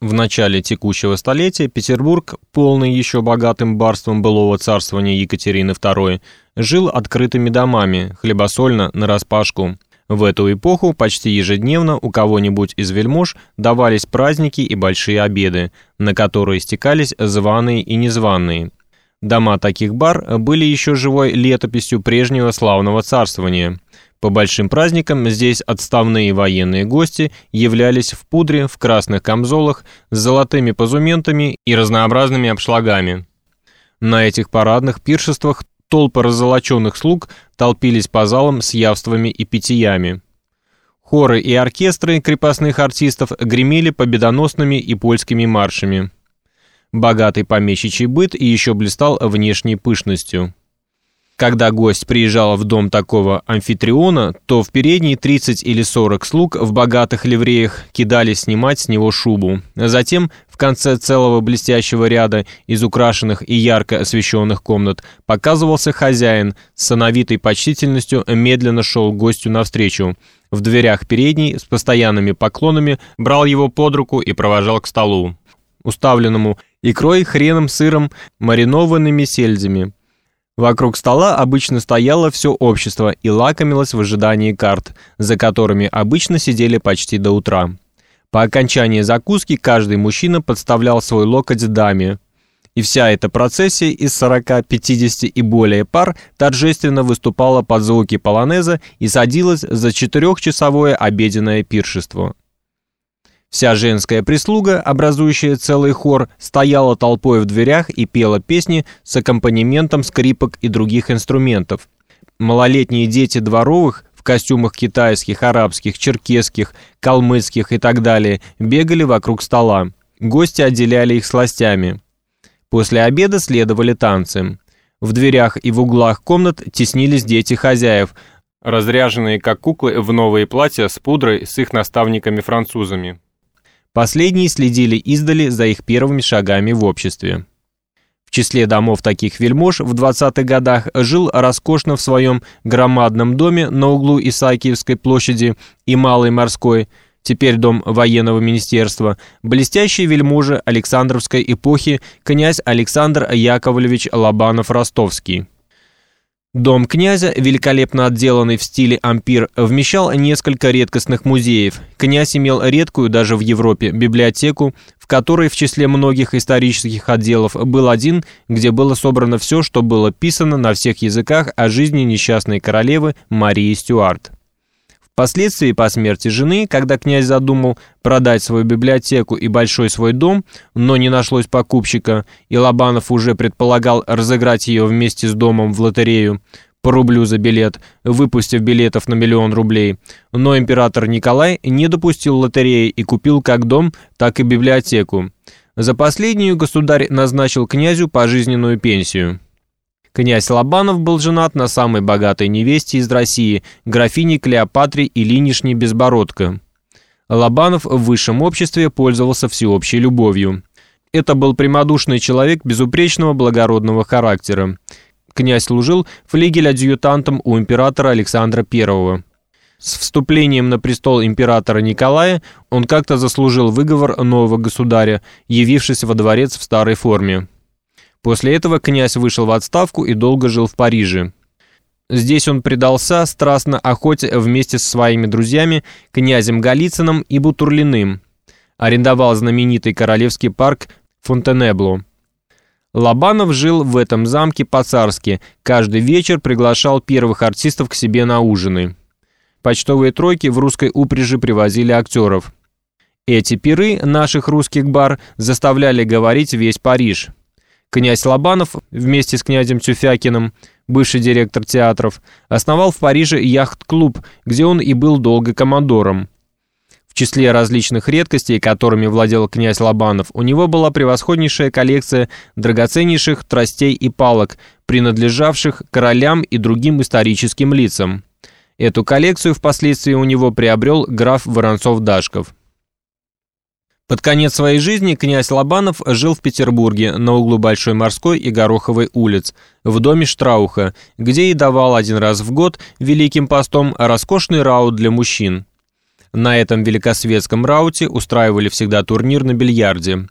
В начале текущего столетия Петербург, полный еще богатым барством былого царствования Екатерины II, жил открытыми домами, хлебосольно, нараспашку. В эту эпоху почти ежедневно у кого-нибудь из вельмож давались праздники и большие обеды, на которые стекались званые и незваные. Дома таких бар были еще живой летописью прежнего славного царствования – по большим праздникам здесь отставные военные гости являлись в пудре, в красных камзолах, с золотыми позументами и разнообразными обшлагами. На этих парадных пиршествах толпы раззолоченных слуг толпились по залам с явствами и питьями. Хоры и оркестры крепостных артистов гремели победоносными и польскими маршами. Богатый помещичий быт еще блистал внешней пышностью. Когда гость приезжал в дом такого амфитриона, то в передней 30 или 40 слуг в богатых ливреях кидали снимать с него шубу. Затем в конце целого блестящего ряда из украшенных и ярко освещенных комнат показывался хозяин с сановитой почтительностью медленно шел гостю навстречу. В дверях передней с постоянными поклонами брал его под руку и провожал к столу, уставленному икрой, хреном, сыром, маринованными сельдями. Вокруг стола обычно стояло все общество и лакомилось в ожидании карт, за которыми обычно сидели почти до утра. По окончании закуски каждый мужчина подставлял свой локоть даме, и вся эта процессия из 40, 50 и более пар торжественно выступала под звуки полонеза и садилась за четырехчасовое обеденное пиршество. Вся женская прислуга, образующая целый хор, стояла толпой в дверях и пела песни с аккомпанементом скрипок и других инструментов. Малолетние дети дворовых в костюмах китайских, арабских, черкесских, калмыцких и так далее бегали вокруг стола. Гости отделяли их сластями. После обеда следовали танцы. В дверях и в углах комнат теснились дети хозяев, разряженные как куклы в новые платья с пудрой с их наставниками-французами. Последние следили издали за их первыми шагами в обществе. В числе домов таких вельмож в 20-х годах жил роскошно в своем громадном доме на углу Исаакиевской площади и Малой Морской, теперь дом военного министерства, блестящий вельможа Александровской эпохи князь Александр Яковлевич Лобанов-Ростовский. Дом князя, великолепно отделанный в стиле ампир, вмещал несколько редкостных музеев. Князь имел редкую даже в Европе библиотеку, в которой в числе многих исторических отделов был один, где было собрано все, что было писано на всех языках о жизни несчастной королевы Марии Стюарт. Впоследствии по смерти жены, когда князь задумал продать свою библиотеку и большой свой дом, но не нашлось покупщика, и Лобанов уже предполагал разыграть ее вместе с домом в лотерею по рублю за билет, выпустив билетов на миллион рублей, но император Николай не допустил лотереи и купил как дом, так и библиотеку. За последнюю государь назначил князю пожизненную пенсию. Князь Лобанов был женат на самой богатой невесте из России, графине Клеопатре Ильинишне Безбородко. Лобанов в высшем обществе пользовался всеобщей любовью. Это был прямодушный человек безупречного благородного характера. Князь служил флигель-адъютантом у императора Александра I. С вступлением на престол императора Николая он как-то заслужил выговор нового государя, явившись во дворец в старой форме. После этого князь вышел в отставку и долго жил в Париже. Здесь он предался страстно охоте вместе со своими друзьями, князем Голицыным и Бутурлиным. Арендовал знаменитый королевский парк Фонтенебло. Лобанов жил в этом замке по-царски, каждый вечер приглашал первых артистов к себе на ужины. Почтовые тройки в русской упряжи привозили актеров. Эти пиры наших русских бар заставляли говорить весь Париж. Князь Лобанов вместе с князем Тюфякиным, бывший директор театров, основал в Париже яхт-клуб, где он и был долго командором. В числе различных редкостей, которыми владел князь Лобанов, у него была превосходнейшая коллекция драгоценнейших тростей и палок, принадлежавших королям и другим историческим лицам. Эту коллекцию впоследствии у него приобрел граф Воронцов-Дашков. Под конец своей жизни князь Лобанов жил в Петербурге на углу Большой Морской и Гороховой улиц, в доме Штрауха, где и давал один раз в год Великим постом роскошный раут для мужчин. На этом великосветском рауте устраивали всегда турнир на бильярде.